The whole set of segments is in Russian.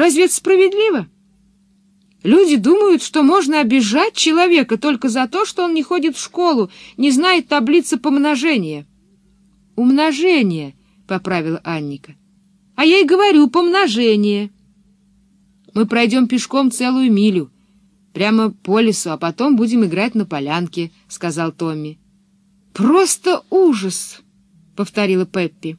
Разве это справедливо? Люди думают, что можно обижать человека только за то, что он не ходит в школу, не знает таблицы помножения. «Умножение», — поправила Анника. «А я и говорю, помножение». «Мы пройдем пешком целую милю, прямо по лесу, а потом будем играть на полянке», — сказал Томми. «Просто ужас!» — повторила Пеппи.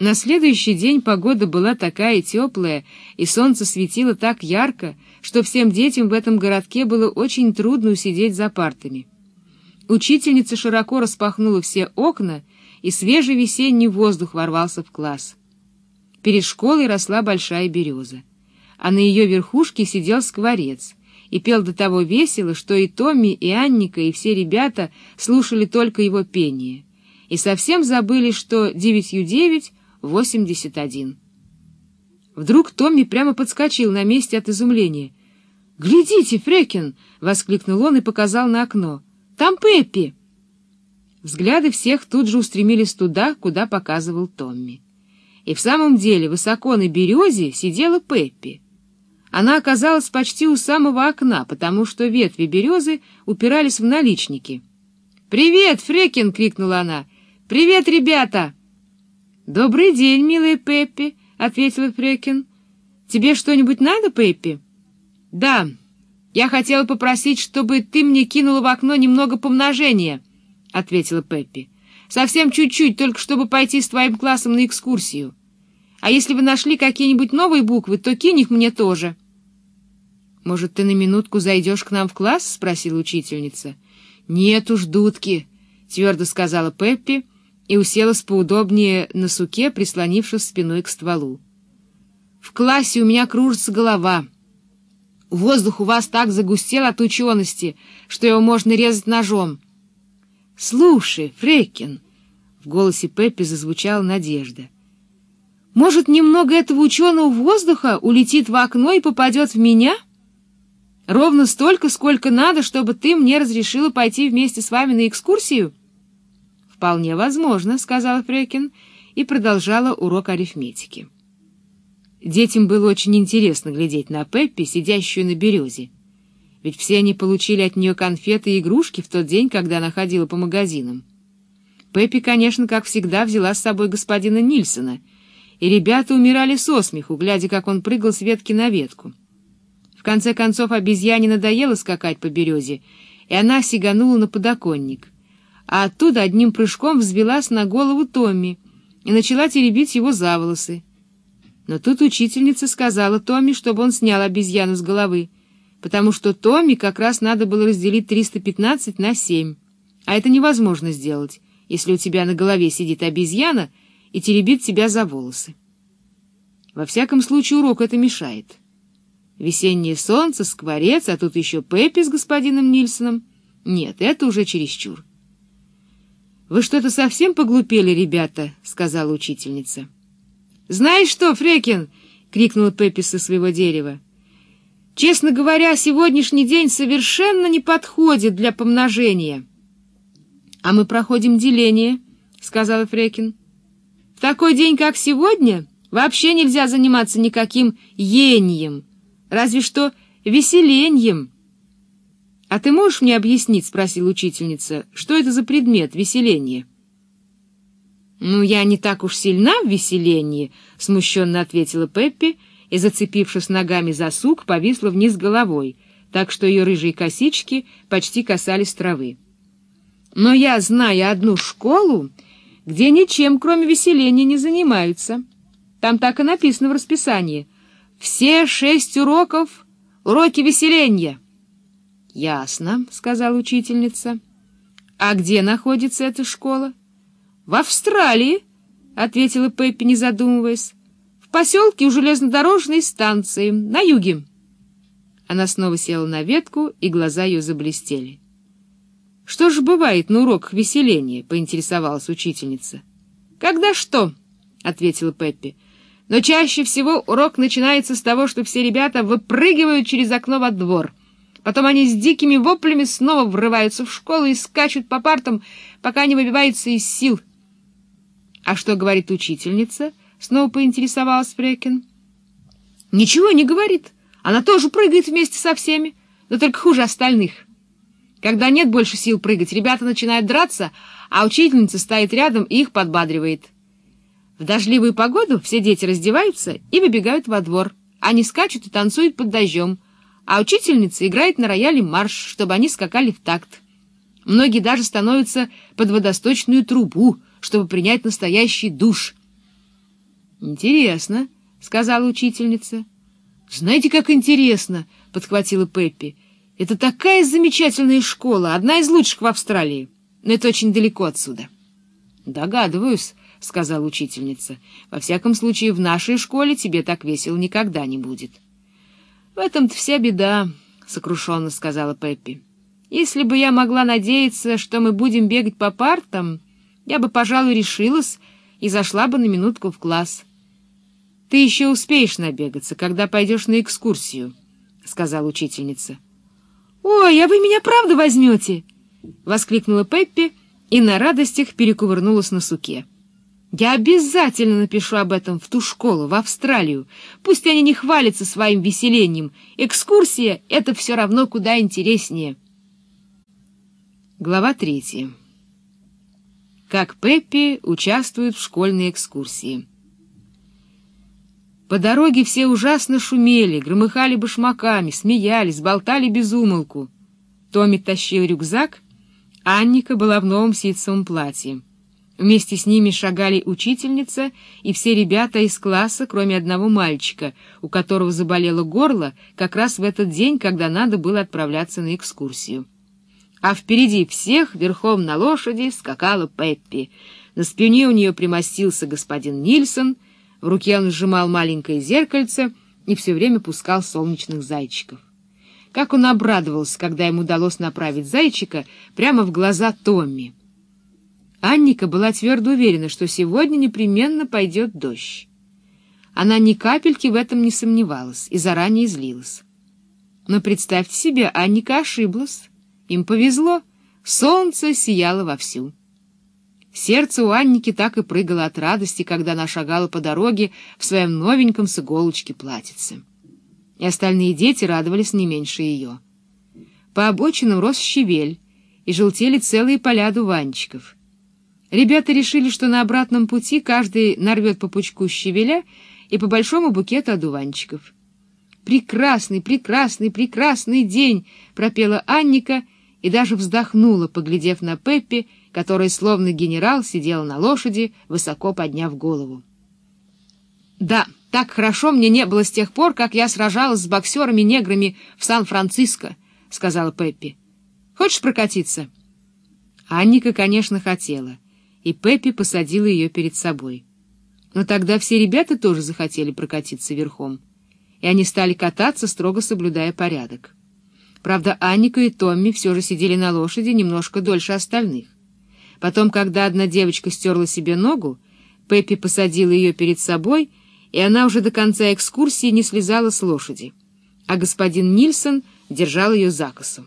На следующий день погода была такая теплая, и солнце светило так ярко, что всем детям в этом городке было очень трудно усидеть за партами. Учительница широко распахнула все окна, и свежий весенний воздух ворвался в класс. Перед школой росла большая береза, а на ее верхушке сидел скворец и пел до того весело, что и Томми, и Анника, и все ребята слушали только его пение, и совсем забыли, что девятью девять — восемьдесят один. Вдруг Томми прямо подскочил на месте от изумления. «Глядите, Фрекин!» — воскликнул он и показал на окно — там Пеппи!» Взгляды всех тут же устремились туда, куда показывал Томми. И в самом деле высоко на березе сидела Пеппи. Она оказалась почти у самого окна, потому что ветви березы упирались в наличники. «Привет, Фрекин!» — крикнула она. «Привет, ребята!» «Добрый день, милая Пеппи!» — ответила Фрекин. «Тебе что-нибудь надо, Пеппи?» «Да, «Я хотела попросить, чтобы ты мне кинула в окно немного помножения», — ответила Пеппи. «Совсем чуть-чуть, только чтобы пойти с твоим классом на экскурсию. А если вы нашли какие-нибудь новые буквы, то кинь их мне тоже». «Может, ты на минутку зайдешь к нам в класс?» — спросила учительница. «Нет уж, дудки», — твердо сказала Пеппи и уселась поудобнее на суке, прислонившись спиной к стволу. «В классе у меня кружится голова». Воздух у вас так загустел от учености, что его можно резать ножом. — Слушай, Фрекин, — в голосе Пеппи зазвучала надежда, — может, немного этого ученого воздуха улетит в окно и попадет в меня? Ровно столько, сколько надо, чтобы ты мне разрешила пойти вместе с вами на экскурсию? — Вполне возможно, — сказала Фрекин и продолжала урок арифметики. Детям было очень интересно глядеть на Пеппи, сидящую на березе. Ведь все они получили от нее конфеты и игрушки в тот день, когда она ходила по магазинам. Пеппи, конечно, как всегда, взяла с собой господина Нильсона, и ребята умирали со смеху, глядя, как он прыгал с ветки на ветку. В конце концов, обезьяне надоело скакать по березе, и она сиганула на подоконник, а оттуда одним прыжком взвелась на голову Томми и начала теребить его за волосы. Но тут учительница сказала Томми, чтобы он снял обезьяну с головы, потому что Томми как раз надо было разделить 315 на 7. А это невозможно сделать, если у тебя на голове сидит обезьяна и теребит тебя за волосы. Во всяком случае, урок это мешает. Весеннее солнце, скворец, а тут еще Пеппи с господином Нильсоном. Нет, это уже чересчур. — Вы что-то совсем поглупели, ребята, — сказала учительница. «Знаешь что, Фрекин?» — крикнула Пеппи со своего дерева. «Честно говоря, сегодняшний день совершенно не подходит для помножения». «А мы проходим деление», — сказала Фрекин. «В такой день, как сегодня, вообще нельзя заниматься никаким ением, разве что веселеньем». «А ты можешь мне объяснить, — спросила учительница, — что это за предмет веселение?» «Ну, я не так уж сильна в веселении», — смущенно ответила Пеппи и, зацепившись ногами за сук, повисла вниз головой, так что ее рыжие косички почти касались травы. «Но я знаю одну школу, где ничем, кроме веселения, не занимаются. Там так и написано в расписании. Все шесть уроков — уроки веселения». «Ясно», — сказала учительница. «А где находится эта школа?» «В Австралии», — ответила Пеппи, не задумываясь, — «в поселке у железнодорожной станции, на юге». Она снова села на ветку, и глаза ее заблестели. «Что же бывает на уроках веселения?» — поинтересовалась учительница. «Когда что?» — ответила Пеппи. «Но чаще всего урок начинается с того, что все ребята выпрыгивают через окно во двор». Потом они с дикими воплями снова врываются в школу и скачут по партам, пока не выбиваются из сил —— А что говорит учительница? — снова поинтересовалась Фрекин. Ничего не говорит. Она тоже прыгает вместе со всеми, но только хуже остальных. Когда нет больше сил прыгать, ребята начинают драться, а учительница стоит рядом и их подбадривает. В дождливую погоду все дети раздеваются и выбегают во двор. Они скачут и танцуют под дождем, а учительница играет на рояле марш, чтобы они скакали в такт. Многие даже становятся под водосточную трубу, чтобы принять настоящий душ. «Интересно», — сказала учительница. «Знаете, как интересно», — подхватила Пеппи. «Это такая замечательная школа, одна из лучших в Австралии, но это очень далеко отсюда». «Догадываюсь», — сказала учительница. «Во всяком случае, в нашей школе тебе так весело никогда не будет». «В этом-то вся беда», — сокрушенно сказала Пеппи. «Если бы я могла надеяться, что мы будем бегать по партам, я бы, пожалуй, решилась и зашла бы на минутку в класс». «Ты еще успеешь набегаться, когда пойдешь на экскурсию», — сказала учительница. «Ой, а вы меня правда возьмете?» — воскликнула Пеппи и на радостях перекувырнулась на суке. «Я обязательно напишу об этом в ту школу, в Австралию. Пусть они не хвалятся своим весельем. Экскурсия — это все равно куда интереснее». Глава третья. Как Пеппи участвует в школьной экскурсии. По дороге все ужасно шумели, громыхали башмаками, смеялись, болтали без умолку. Томми тащил рюкзак, Анника была в новом ситцевом платье. Вместе с ними шагали учительница и все ребята из класса, кроме одного мальчика, у которого заболело горло как раз в этот день, когда надо было отправляться на экскурсию. А впереди всех, верхом на лошади, скакала Пеппи. На спине у нее примостился господин Нильсон — в руке он сжимал маленькое зеркальце и все время пускал солнечных зайчиков. Как он обрадовался, когда ему удалось направить зайчика прямо в глаза Томми. Анника была твердо уверена, что сегодня непременно пойдет дождь. Она ни капельки в этом не сомневалась и заранее злилась. Но представьте себе, Анника ошиблась. Им повезло, солнце сияло вовсю. Сердце у Анники так и прыгало от радости, когда она шагала по дороге в своем новеньком с иголочки платьице. И остальные дети радовались не меньше ее. По обочинам рос щавель, и желтели целые поля дуванчиков. Ребята решили, что на обратном пути каждый нарвет по пучку щавеля и по большому букету одуванчиков. «Прекрасный, прекрасный, прекрасный день!» — пропела Анника и даже вздохнула, поглядев на Пеппи, который, словно генерал, сидел на лошади, высоко подняв голову. «Да, так хорошо мне не было с тех пор, как я сражалась с боксерами-неграми в Сан-Франциско», — сказала Пеппи. «Хочешь прокатиться?» Анника, конечно, хотела, и Пеппи посадила ее перед собой. Но тогда все ребята тоже захотели прокатиться верхом, и они стали кататься, строго соблюдая порядок. Правда, Анника и Томми все же сидели на лошади немножко дольше остальных. Потом, когда одна девочка стерла себе ногу, Пеппи посадила ее перед собой, и она уже до конца экскурсии не слезала с лошади, а господин Нильсон держал ее за косу.